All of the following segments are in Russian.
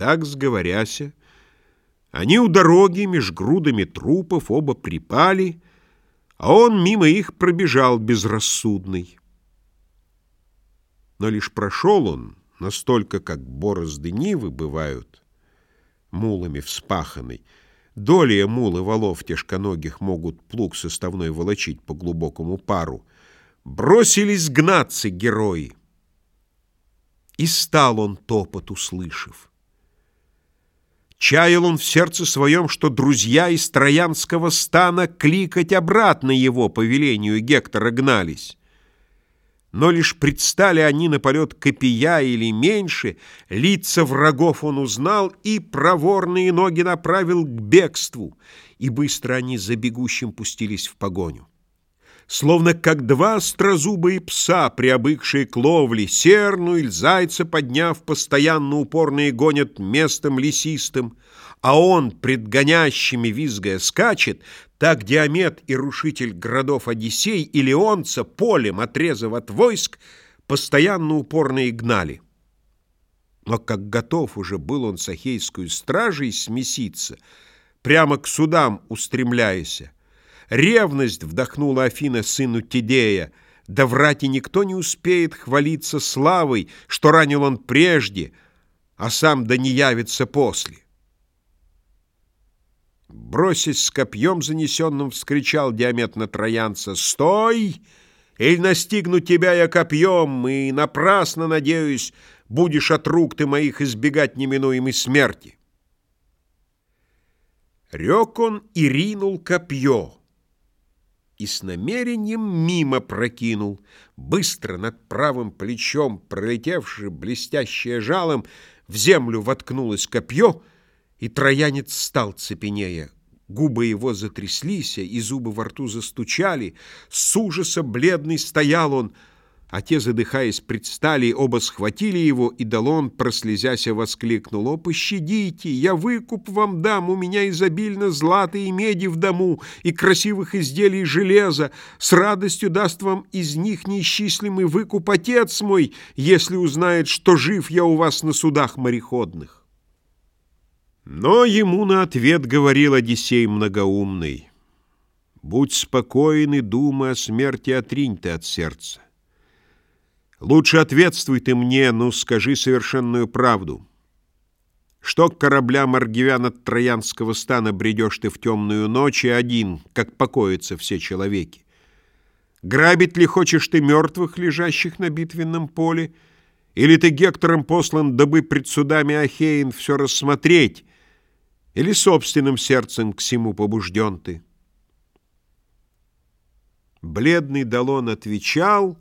Так сговоряся, они у дороги меж грудами трупов оба припали, а он мимо их пробежал безрассудный. Но лишь прошел он настолько, как борозды нивы бывают, мулами вспаханной, Долия мулы валов тяжконогих могут плуг составной волочить по глубокому пару. Бросились гнаться герои. И стал он топот, услышав. Чаял он в сердце своем, что друзья из троянского стана кликать обратно его по велению Гектора гнались. Но лишь предстали они на полет копия или меньше, лица врагов он узнал и проворные ноги направил к бегству, и быстро они за бегущим пустились в погоню. Словно как два острозубые пса, приобыкшие к ловле, серну или зайца подняв, постоянно упорные гонят местом лесистым, а он, предгонящими визгая, скачет, так Диамет и рушитель городов Одиссей и Леонца, полем отрезав от войск, постоянно упорно и гнали. Но как готов уже был он с Ахейскую стражей смеситься, прямо к судам устремляясь, ревность вдохнула Афина сыну Тидея, да врать и никто не успеет хвалиться славой, что ранил он прежде, а сам да не явится после. Бросясь с копьем занесенным, вскричал Диамет на троянца «Стой! Или настигну тебя я копьем, и напрасно, надеюсь, будешь от рук ты моих избегать неминуемой смерти». Рек он и ринул копье, и с намерением мимо прокинул, быстро над правым плечом, пролетевши блестящее жалом, в землю воткнулось копье, и троянец стал цепенея. Губы его затряслись, и зубы во рту застучали. С ужаса бледный стоял он, а те, задыхаясь, предстали, оба схватили его, и Далон, прослезяся, воскликнул, «О, пощадите, я выкуп вам дам, у меня изобильно злата и меди в дому, и красивых изделий железа, с радостью даст вам из них неисчислимый выкуп отец мой, если узнает, что жив я у вас на судах мореходных». Но ему на ответ говорил Одиссей многоумный. «Будь спокоен и думай о смерти, отринь ты от сердца. Лучше ответствуй ты мне, ну скажи совершенную правду. Что к кораблям аргивян от Троянского стана бредешь ты в темную ночь и один, как покоятся все человеки? Грабить ли хочешь ты мертвых, лежащих на битвенном поле, или ты Гектором послан, дабы пред судами Ахеин все рассмотреть, или собственным сердцем к всему побужден ты? Бледный Далон отвечал,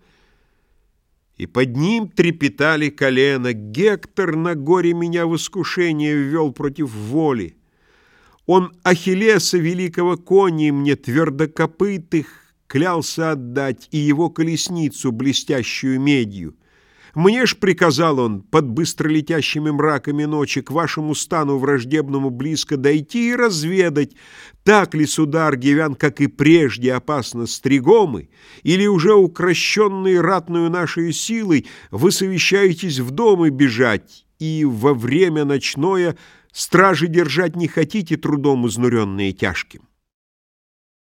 и под ним трепетали колено. Гектор на горе меня в искушение ввел против воли. Он Ахиллеса, великого кони, мне твердокопытых клялся отдать и его колесницу, блестящую медью. Мне ж приказал он под быстролетящими мраками ночи к вашему стану враждебному близко дойти и разведать, так ли судар Гивян, как и прежде, опасно стригомы, или уже укращенные ратную нашей силой вы совещаетесь в дом и бежать, и во время ночное стражи держать не хотите трудом изнуренные тяжким.